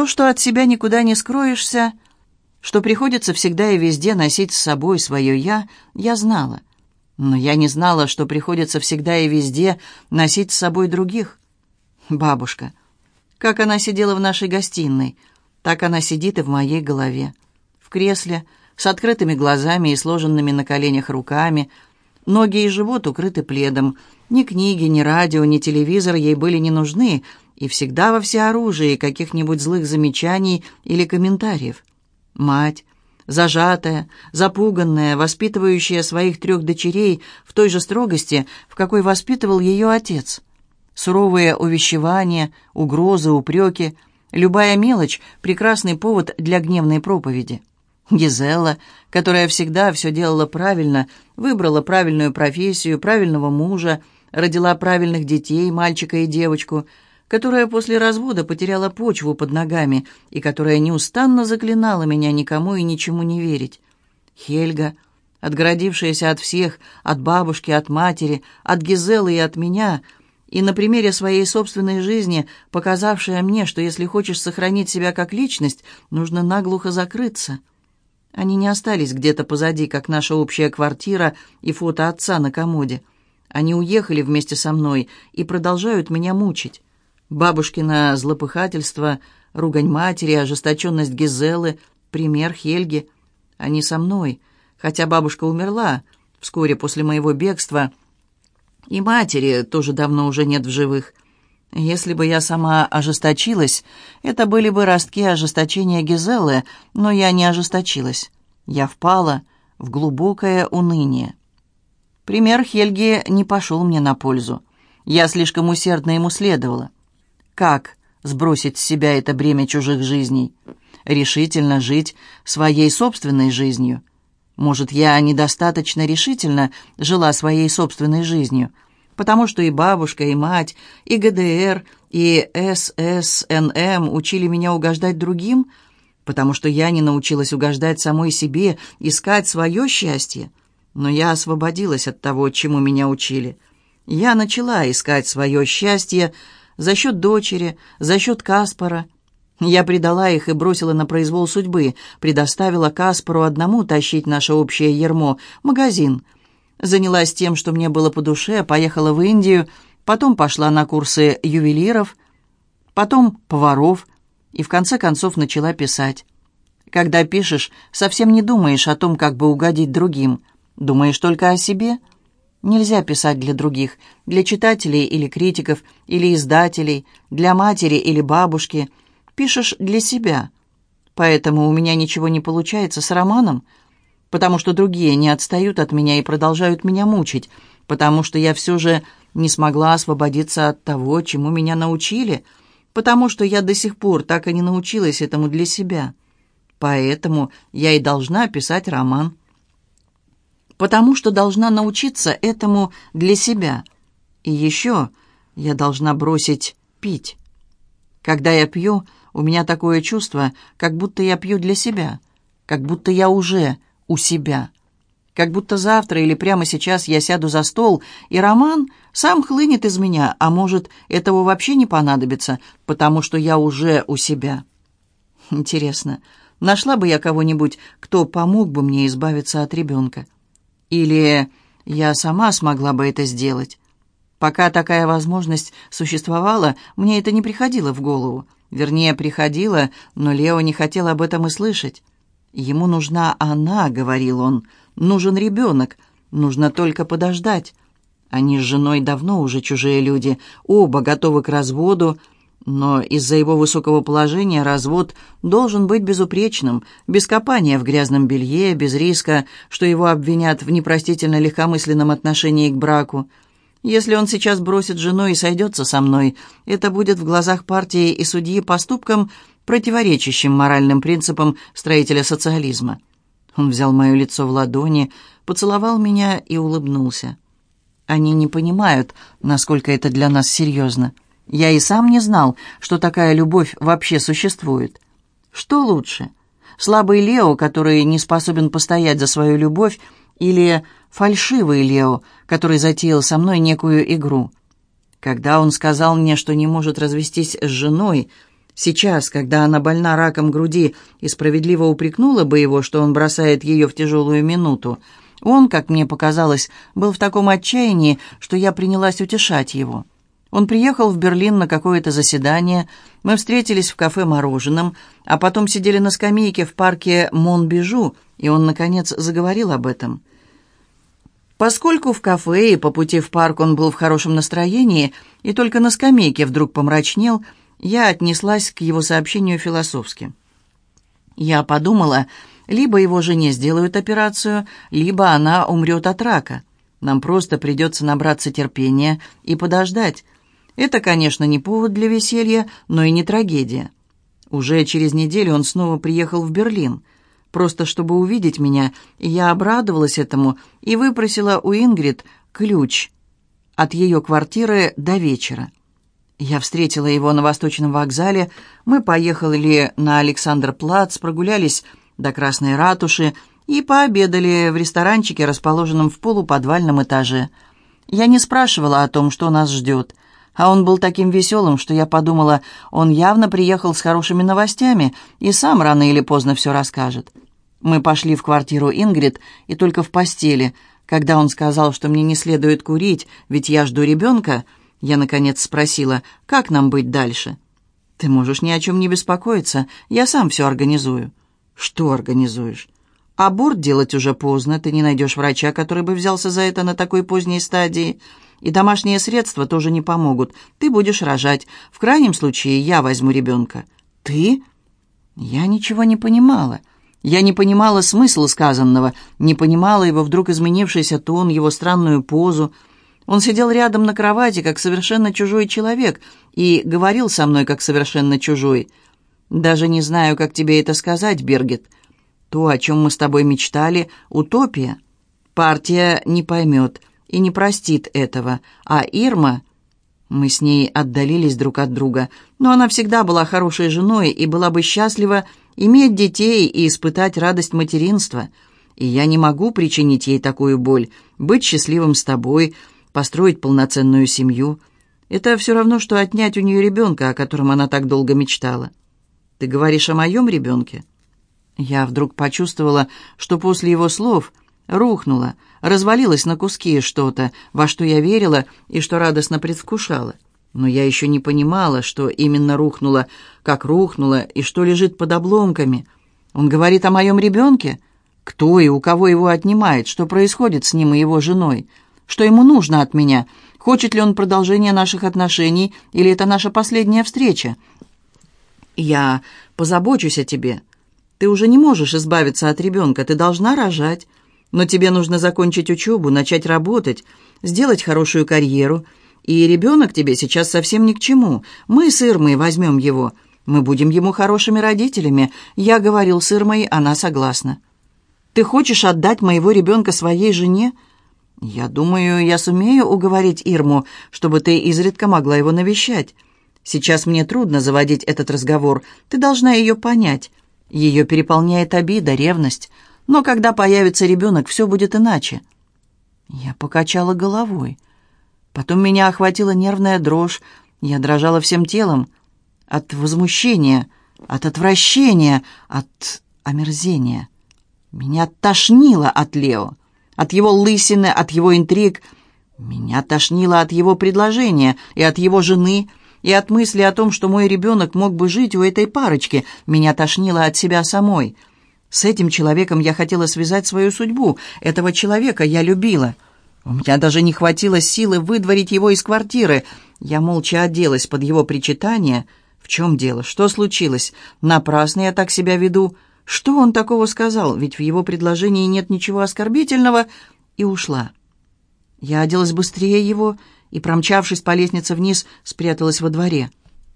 То, что от себя никуда не скроешься, что приходится всегда и везде носить с собой свое «я», я знала. Но я не знала, что приходится всегда и везде носить с собой других. Бабушка. Как она сидела в нашей гостиной, так она сидит и в моей голове. В кресле, с открытыми глазами и сложенными на коленях руками, ноги и живот укрыты пледом. Ни книги, ни радио, ни телевизор ей были не нужны, и всегда во всеоружии каких-нибудь злых замечаний или комментариев. Мать, зажатая, запуганная, воспитывающая своих трех дочерей в той же строгости, в какой воспитывал ее отец. Суровые увещевания, угрозы, упреки, любая мелочь — прекрасный повод для гневной проповеди. Гизела, которая всегда все делала правильно, выбрала правильную профессию, правильного мужа, родила правильных детей, мальчика и девочку — которая после развода потеряла почву под ногами и которая неустанно заклинала меня никому и ничему не верить. Хельга, отгородившаяся от всех, от бабушки, от матери, от Гизелы и от меня, и на примере своей собственной жизни показавшая мне, что если хочешь сохранить себя как личность, нужно наглухо закрыться. Они не остались где-то позади, как наша общая квартира и фото отца на комоде. Они уехали вместе со мной и продолжают меня мучить. Бабушкино злопыхательство, ругань матери, ожесточенность Гизелы, пример Хельги. Они со мной, хотя бабушка умерла вскоре после моего бегства, и матери тоже давно уже нет в живых. Если бы я сама ожесточилась, это были бы ростки ожесточения Гизелы, но я не ожесточилась. Я впала в глубокое уныние. Пример Хельги не пошел мне на пользу. Я слишком усердно ему следовала. Как сбросить с себя это бремя чужих жизней? Решительно жить своей собственной жизнью. Может, я недостаточно решительно жила своей собственной жизнью, потому что и бабушка, и мать, и ГДР, и ССНМ учили меня угождать другим, потому что я не научилась угождать самой себе, искать свое счастье. Но я освободилась от того, чему меня учили. Я начала искать свое счастье, за счет дочери, за счет Каспара. Я предала их и бросила на произвол судьбы, предоставила Каспару одному тащить наше общее ермо, магазин. Занялась тем, что мне было по душе, поехала в Индию, потом пошла на курсы ювелиров, потом поваров и в конце концов начала писать. Когда пишешь, совсем не думаешь о том, как бы угодить другим, думаешь только о себе – Нельзя писать для других, для читателей или критиков, или издателей, для матери или бабушки. Пишешь для себя. Поэтому у меня ничего не получается с романом, потому что другие не отстают от меня и продолжают меня мучить, потому что я все же не смогла освободиться от того, чему меня научили, потому что я до сих пор так и не научилась этому для себя. Поэтому я и должна писать роман потому что должна научиться этому для себя. И еще я должна бросить пить. Когда я пью, у меня такое чувство, как будто я пью для себя, как будто я уже у себя. Как будто завтра или прямо сейчас я сяду за стол, и роман сам хлынет из меня, а может, этого вообще не понадобится, потому что я уже у себя. Интересно, нашла бы я кого-нибудь, кто помог бы мне избавиться от ребенка? Или я сама смогла бы это сделать. Пока такая возможность существовала, мне это не приходило в голову. Вернее, приходило, но Лео не хотел об этом и слышать. «Ему нужна она», — говорил он, — «нужен ребенок, нужно только подождать». Они с женой давно уже чужие люди, оба готовы к разводу, но из-за его высокого положения развод должен быть безупречным, без копания в грязном белье, без риска, что его обвинят в непростительно легкомысленном отношении к браку. Если он сейчас бросит жену и сойдется со мной, это будет в глазах партии и судьи поступком, противоречащим моральным принципам строителя социализма. Он взял мое лицо в ладони, поцеловал меня и улыбнулся. Они не понимают, насколько это для нас серьезно. Я и сам не знал, что такая любовь вообще существует. Что лучше? Слабый Лео, который не способен постоять за свою любовь, или фальшивый Лео, который затеял со мной некую игру? Когда он сказал мне, что не может развестись с женой, Сейчас, когда она больна раком груди и справедливо упрекнула бы его, что он бросает ее в тяжелую минуту, он, как мне показалось, был в таком отчаянии, что я принялась утешать его. Он приехал в Берлин на какое-то заседание, мы встретились в кафе «Мороженым», а потом сидели на скамейке в парке Монбежу, и он, наконец, заговорил об этом. Поскольку в кафе и по пути в парк он был в хорошем настроении и только на скамейке вдруг помрачнел – я отнеслась к его сообщению философски. Я подумала, либо его жене сделают операцию, либо она умрет от рака. Нам просто придется набраться терпения и подождать. Это, конечно, не повод для веселья, но и не трагедия. Уже через неделю он снова приехал в Берлин. Просто чтобы увидеть меня, я обрадовалась этому и выпросила у Ингрид ключ от ее квартиры до вечера. Я встретила его на Восточном вокзале. Мы поехали на Александр-Плац, прогулялись до Красной ратуши и пообедали в ресторанчике, расположенном в полуподвальном этаже. Я не спрашивала о том, что нас ждет. А он был таким веселым, что я подумала, он явно приехал с хорошими новостями и сам рано или поздно все расскажет. Мы пошли в квартиру Ингрид и только в постели. Когда он сказал, что мне не следует курить, ведь я жду ребенка, я, наконец, спросила, как нам быть дальше? «Ты можешь ни о чем не беспокоиться, я сам все организую». «Что организуешь?» «Аборт делать уже поздно, ты не найдешь врача, который бы взялся за это на такой поздней стадии. И домашние средства тоже не помогут. Ты будешь рожать. В крайнем случае я возьму ребенка». «Ты?» Я ничего не понимала. Я не понимала смысла сказанного, не понимала его вдруг изменившийся тон, его странную позу. Он сидел рядом на кровати, как совершенно чужой человек, и говорил со мной, как совершенно чужой. Даже не знаю, как тебе это сказать, Бергет. То, о чем мы с тобой мечтали, утопия. Партия не поймет и не простит этого, а Ирма... Мы с ней отдалились друг от друга, но она всегда была хорошей женой и была бы счастлива иметь детей и испытать радость материнства. И я не могу причинить ей такую боль, быть счастливым с тобой, построить полноценную семью. Это все равно, что отнять у нее ребенка, о котором она так долго мечтала. Ты говоришь о моем ребенке?» Я вдруг почувствовала, что после его слов рухнуло, развалилось на куски что-то, во что я верила и что радостно предвкушала. Но я еще не понимала, что именно рухнуло, как рухнуло и что лежит под обломками. Он говорит о моем ребенке? Кто и у кого его отнимает? Что происходит с ним и его женой? Что ему нужно от меня? Хочет ли он продолжения наших отношений, или это наша последняя встреча? Я позабочусь о тебе. Ты уже не можешь избавиться от ребенка, ты должна рожать. Но тебе нужно закончить учебу, начать работать, сделать хорошую карьеру. И ребенок тебе сейчас совсем ни к чему. Мы с Ирмой возьмем его. Мы будем ему хорошими родителями. Я говорил с Ирмой, она согласна. Ты хочешь отдать моего ребенка своей жене?» «Я думаю, я сумею уговорить Ирму, чтобы ты изредка могла его навещать. Сейчас мне трудно заводить этот разговор. Ты должна ее понять. Ее переполняет обида, ревность. Но когда появится ребенок, все будет иначе». Я покачала головой. Потом меня охватила нервная дрожь. Я дрожала всем телом. От возмущения, от отвращения, от омерзения. Меня тошнило от Лео от его лысины, от его интриг. Меня тошнило от его предложения и от его жены, и от мысли о том, что мой ребенок мог бы жить у этой парочки. Меня тошнило от себя самой. С этим человеком я хотела связать свою судьбу. Этого человека я любила. У меня даже не хватило силы выдворить его из квартиры. Я молча оделась под его причитание. В чем дело? Что случилось? Напрасно я так себя веду. Что он такого сказал? Ведь в его предложении нет ничего оскорбительного. И ушла. Я оделась быстрее его и, промчавшись по лестнице вниз, спряталась во дворе.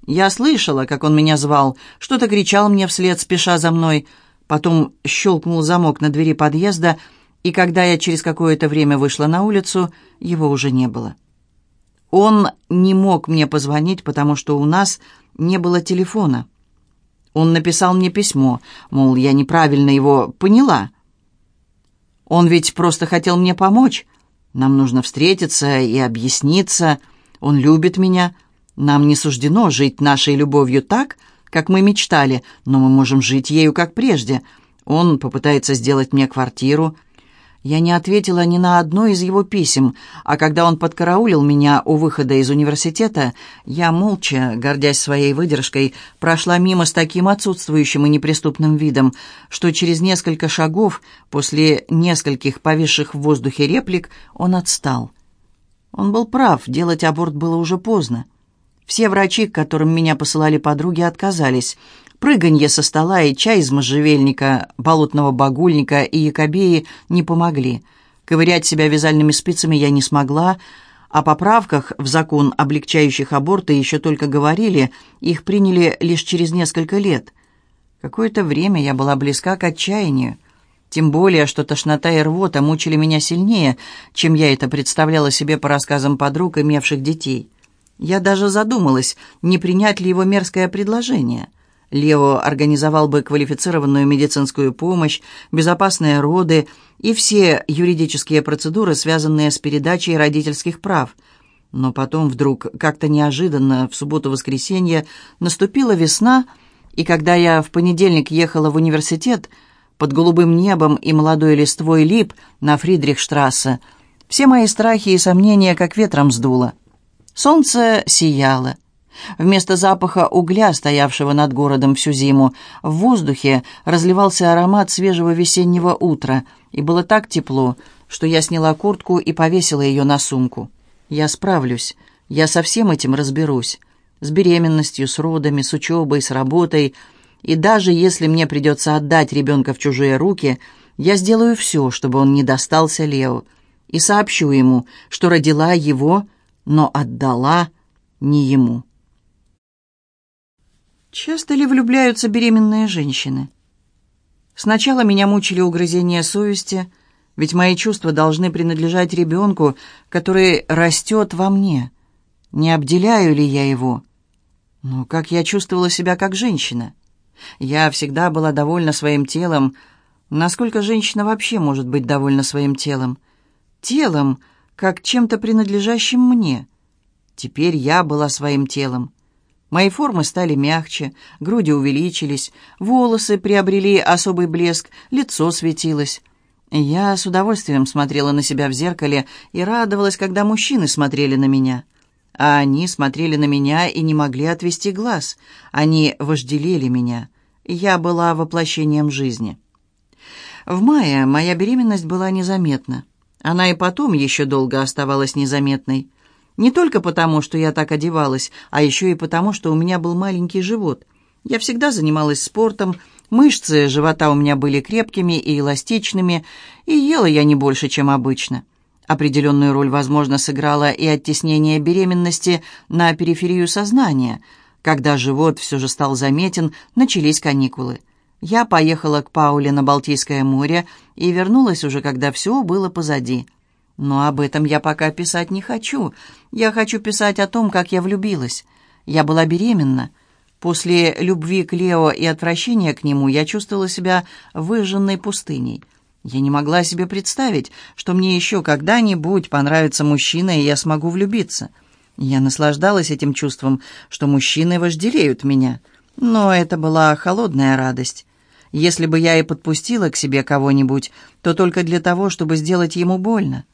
Я слышала, как он меня звал, что-то кричал мне вслед, спеша за мной. Потом щелкнул замок на двери подъезда, и когда я через какое-то время вышла на улицу, его уже не было. Он не мог мне позвонить, потому что у нас не было телефона. Он написал мне письмо, мол, я неправильно его поняла. Он ведь просто хотел мне помочь. Нам нужно встретиться и объясниться. Он любит меня. Нам не суждено жить нашей любовью так, как мы мечтали, но мы можем жить ею, как прежде. Он попытается сделать мне квартиру, я не ответила ни на одно из его писем, а когда он подкараулил меня у выхода из университета, я молча, гордясь своей выдержкой, прошла мимо с таким отсутствующим и неприступным видом, что через несколько шагов, после нескольких повисших в воздухе реплик, он отстал. Он был прав, делать аборт было уже поздно. Все врачи, к которым меня посылали подруги, отказались. Прыганье со стола и чай из можжевельника, болотного багульника и якобеи не помогли. Ковырять себя вязальными спицами я не смогла, о поправках в закон, облегчающих аборты, еще только говорили, их приняли лишь через несколько лет. Какое-то время я была близка к отчаянию. Тем более, что тошнота и рвота мучили меня сильнее, чем я это представляла себе по рассказам подруг, имевших детей. Я даже задумалась, не принять ли его мерзкое предложение – Лео организовал бы квалифицированную медицинскую помощь, безопасные роды и все юридические процедуры, связанные с передачей родительских прав. Но потом вдруг, как-то неожиданно, в субботу-воскресенье, наступила весна, и когда я в понедельник ехала в университет, под голубым небом и молодой листвой лип на Фридрихштрассе, все мои страхи и сомнения как ветром сдуло. Солнце сияло. Вместо запаха угля, стоявшего над городом всю зиму, в воздухе разливался аромат свежего весеннего утра, и было так тепло, что я сняла куртку и повесила ее на сумку. Я справлюсь, я со всем этим разберусь. С беременностью, с родами, с учебой, с работой. И даже если мне придется отдать ребенка в чужие руки, я сделаю все, чтобы он не достался Лео. И сообщу ему, что родила его, но отдала не ему. Часто ли влюбляются беременные женщины? Сначала меня мучили угрызения совести, ведь мои чувства должны принадлежать ребенку, который растет во мне. Не обделяю ли я его? Но как я чувствовала себя как женщина? Я всегда была довольна своим телом. Насколько женщина вообще может быть довольна своим телом? Телом, как чем-то принадлежащим мне. Теперь я была своим телом. Мои формы стали мягче, груди увеличились, волосы приобрели особый блеск, лицо светилось. Я с удовольствием смотрела на себя в зеркале и радовалась, когда мужчины смотрели на меня. А они смотрели на меня и не могли отвести глаз. Они вожделели меня. Я была воплощением жизни. В мае моя беременность была незаметна. Она и потом еще долго оставалась незаметной. Не только потому, что я так одевалась, а еще и потому, что у меня был маленький живот. Я всегда занималась спортом, мышцы живота у меня были крепкими и эластичными, и ела я не больше, чем обычно. Определенную роль, возможно, сыграло и оттеснение беременности на периферию сознания. Когда живот все же стал заметен, начались каникулы. Я поехала к Пауле на Балтийское море и вернулась уже, когда все было позади. Но об этом я пока писать не хочу. Я хочу писать о том, как я влюбилась. Я была беременна. После любви к Лео и отвращения к нему я чувствовала себя выжженной пустыней. Я не могла себе представить, что мне еще когда-нибудь понравится мужчина, и я смогу влюбиться. Я наслаждалась этим чувством, что мужчины вожделеют меня. Но это была холодная радость. Если бы я и подпустила к себе кого-нибудь, то только для того, чтобы сделать ему больно.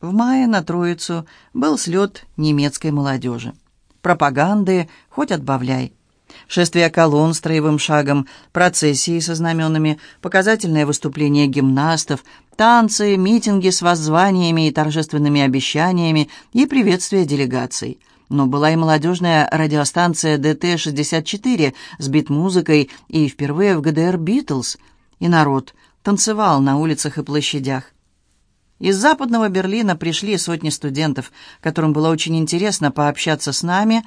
В мае на Троицу был слет немецкой молодежи. Пропаганды хоть отбавляй. Шествие колонн строевым шагом, процессии со знаменами, показательное выступление гимнастов, танцы, митинги с воззваниями и торжественными обещаниями и приветствие делегаций. Но была и молодежная радиостанция ДТ-64 с бит-музыкой и впервые в ГДР «Битлз». И народ танцевал на улицах и площадях. Из западного Берлина пришли сотни студентов, которым было очень интересно пообщаться с нами,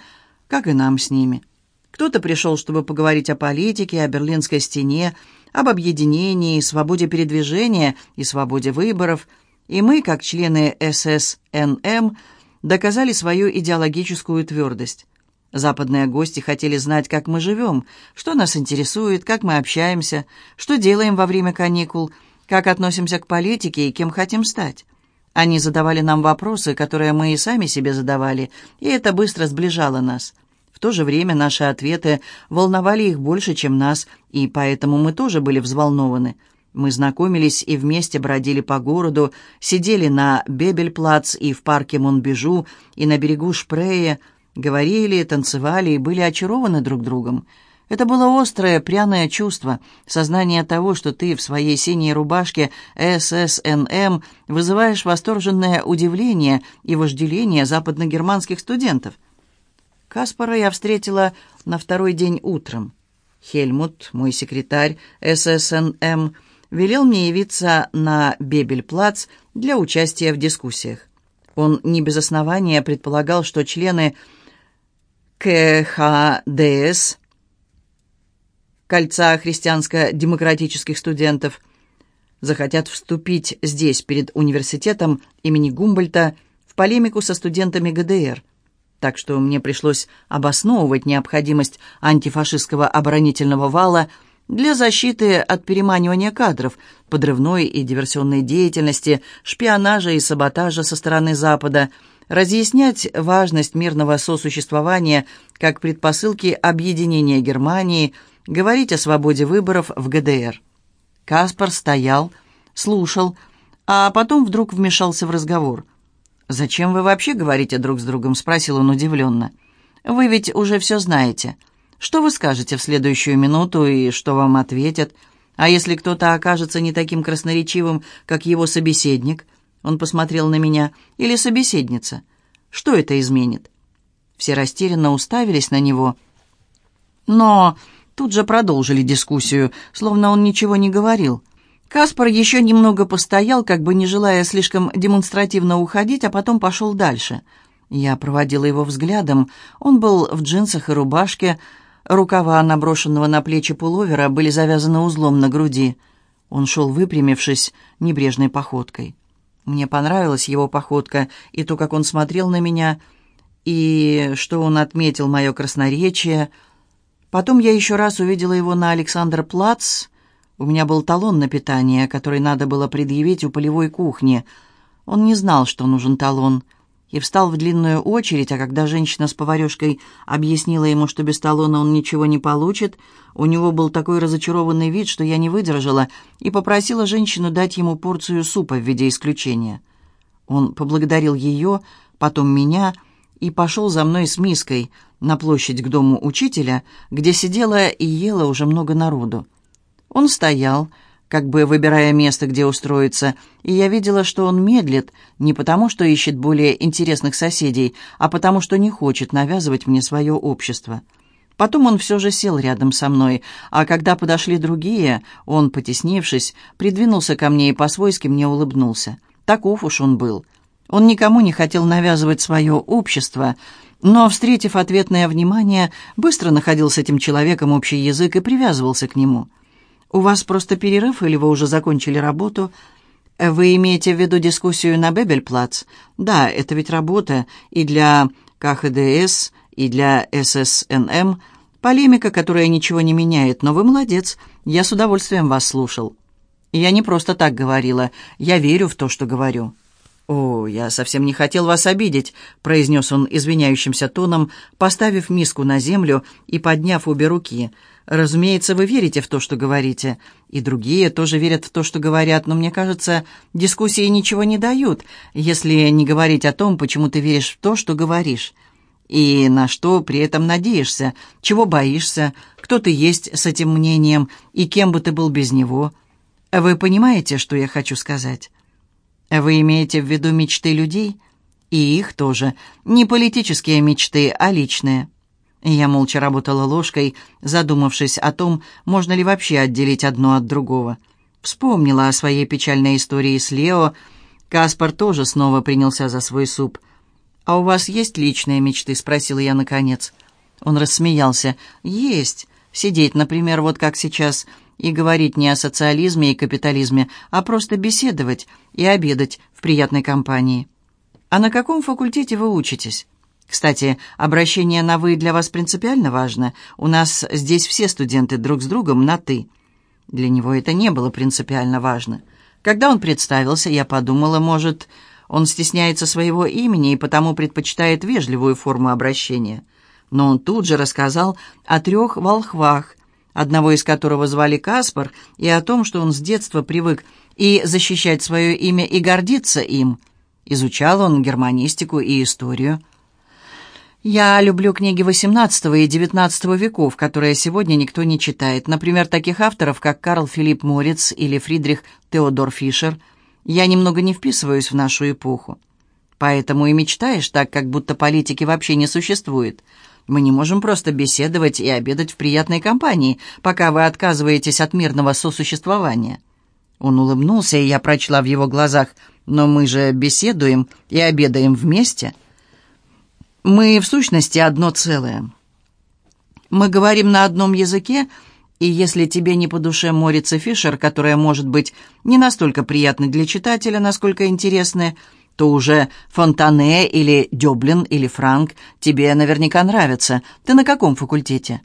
как и нам с ними. Кто-то пришел, чтобы поговорить о политике, о Берлинской стене, об объединении, свободе передвижения и свободе выборов. И мы, как члены ССНМ, доказали свою идеологическую твердость. Западные гости хотели знать, как мы живем, что нас интересует, как мы общаемся, что делаем во время каникул – как относимся к политике и кем хотим стать. Они задавали нам вопросы, которые мы и сами себе задавали, и это быстро сближало нас. то же время наши ответы волновали их больше, чем нас, и поэтому мы тоже были взволнованы. Мы знакомились и вместе бродили по городу, сидели на Бебельплац и в парке Монбежу, и на берегу Шпрее, говорили, танцевали и были очарованы друг другом. Это было острое, пряное чувство, сознание того, что ты в своей синей рубашке ССНМ вызываешь восторженное удивление и вожделение западногерманских студентов. Каспара я встретила на второй день утром. Хельмут, мой секретарь ССНМ, велел мне явиться на Бебельплац для участия в дискуссиях. Он не без основания предполагал, что члены КХДС, Кольца христианско-демократических студентов, захотят вступить здесь, перед университетом имени Гумбольта, в полемику со студентами ГДР. Так что мне пришлось обосновывать необходимость антифашистского оборонительного вала – для защиты от переманивания кадров, подрывной и диверсионной деятельности, шпионажа и саботажа со стороны Запада, разъяснять важность мирного сосуществования как предпосылки объединения Германии, говорить о свободе выборов в ГДР. Каспар стоял, слушал, а потом вдруг вмешался в разговор. «Зачем вы вообще говорите друг с другом?» — спросил он удивленно. «Вы ведь уже все знаете». Что вы скажете в следующую минуту и что вам ответят? А если кто-то окажется не таким красноречивым, как его собеседник, он посмотрел на меня, или собеседница, что это изменит? Все растерянно уставились на него, но тут же продолжили дискуссию, словно он ничего не говорил. Каспар еще немного постоял, как бы не желая слишком демонстративно уходить, а потом пошел дальше. Я проводила его взглядом. Он был в джинсах и рубашке, Рукава наброшенного на плечи пуловера были завязаны узлом на груди. Он шел выпрямившись, небрежной походкой. Мне понравилась его походка, и то, как он смотрел на меня, и что он отметил мое красноречие. Потом я еще раз увидела его на Александр-Плац. У меня был талон на питание, который надо было предъявить у полевой кухни. Он не знал, что нужен талон и встал в длинную очередь, а когда женщина с поварешкой объяснила ему, что без талона он ничего не получит, у него был такой разочарованный вид, что я не выдержала и попросила женщину дать ему порцию супа в виде исключения. Он поблагодарил ее, потом меня и пошел за мной с миской на площадь к дому учителя, где сидела и ела уже много народу. Он стоял, как бы выбирая место, где устроиться, и я видела, что он медлит, не потому что ищет более интересных соседей, а потому что не хочет навязывать мне свое общество. Потом он все же сел рядом со мной, а когда подошли другие, он, потеснившись, придвинулся ко мне и по-свойски мне улыбнулся. Таков уж он был. Он никому не хотел навязывать свое общество, но, встретив ответное внимание, быстро находил с этим человеком общий язык и привязывался к нему – «У вас просто перерыв, или вы уже закончили работу?» «Вы имеете в виду дискуссию на Бебельплац?» «Да, это ведь работа и для КХДС, и для ССНМ. Полемика, которая ничего не меняет, но вы молодец. Я с удовольствием вас слушал». «Я не просто так говорила. Я верю в то, что говорю». «О, я совсем не хотел вас обидеть», — произнес он извиняющимся тоном, поставив миску на землю и подняв обе руки — Разумеется, вы верите в то, что говорите. И другие тоже верят в то, что говорят, но мне кажется, дискуссии ничего не дают, если не говорить о том, почему ты веришь в то, что говоришь. И на что при этом надеешься, чего боишься, кто ты есть с этим мнением и кем бы ты был без него. Вы понимаете, что я хочу сказать? Вы имеете в виду мечты людей? И их тоже. Не политические мечты, а личные. Я молча работала ложкой, задумавшись о том, можно ли вообще отделить одно от другого. Вспомнила о своей печальной истории с Лео. Каспар тоже снова принялся за свой суп. «А у вас есть личные мечты?» — спросила я наконец. Он рассмеялся. «Есть. Сидеть, например, вот как сейчас, и говорить не о социализме и капитализме, а просто беседовать и обедать в приятной компании». «А на каком факультете вы учитесь?» Кстати, обращение на «вы» для вас принципиально важно. У нас здесь все студенты друг с другом на «ты». Для него это не было принципиально важно. Когда он представился, я подумала, может, он стесняется своего имени и потому предпочитает вежливую форму обращения. но он тут же рассказал о трех волхвах, одного из которого звали Каспар, и о том, что он с детства привык и защищать свое имя, и гордиться им. Изучал он германистику и историю. Я люблю книги XVIII и XIX веков, которые сегодня никто не читает. Например, таких авторов, как Карл Филипп Мориц или Фридрих Теодор Фишер. Я немного не вписываюсь в нашу эпоху. Поэтому и мечтаешь так, как будто политики вообще не существует. Мы не можем просто беседовать и обедать в приятной компании, пока вы отказываетесь от мирного сосуществования». Он улыбнулся, и я прочла в его глазах, «Но мы же беседуем и обедаем вместе». Мы, в сущности, одно целое. Мы говорим на одном языке, и если тебе не по душе Морица Фишер, которая может быть не настолько приятной для читателя, насколько интересная, то уже Фонтане или Дёблин или Франк тебе наверняка нравятся. Ты на каком факультете?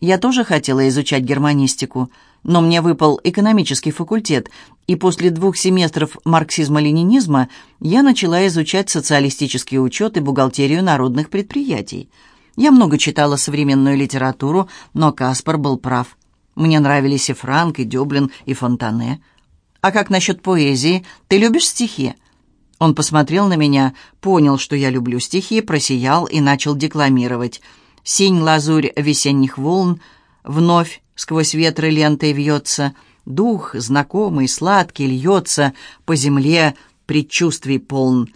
Я тоже хотела изучать германистику, но мне выпал экономический факультет, и после двух семестров марксизма-ленинизма я начала изучать социалистический учет и бухгалтерию народных предприятий. Я много читала современную литературу, но Каспар был прав. Мне нравились и Франк, и Дёблин, и Фонтане. «А как насчет поэзии? Ты любишь стихи?» Он посмотрел на меня, понял, что я люблю стихи, просиял и начал декламировать. «Синь лазурь весенних волн вновь сквозь ветры лентой вьется, дух знакомый, сладкий льется по земле предчувствий полн.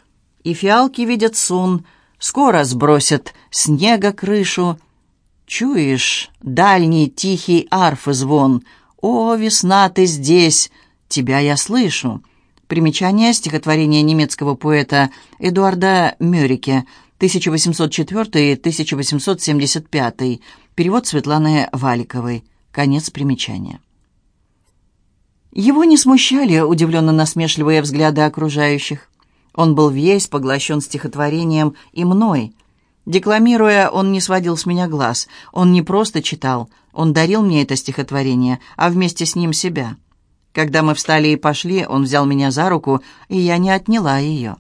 И фиалки видят сон, скоро сбросят снега крышу. Чуешь дальний тихий арфы звон? О, весна, ты здесь, тебя я слышу. Примечание стихотворения немецкого поэта Эдуарда Мёрике, 1804-1875. Перевод Светланы Валиковой. Конец примечания. Его не смущали удивленно-насмешливые взгляды окружающих. Он был весь поглощен стихотворением и мной. Декламируя, он не сводил с меня глаз. Он не просто читал, он дарил мне это стихотворение, а вместе с ним себя. Когда мы встали и пошли, он взял меня за руку, и я не отняла ее.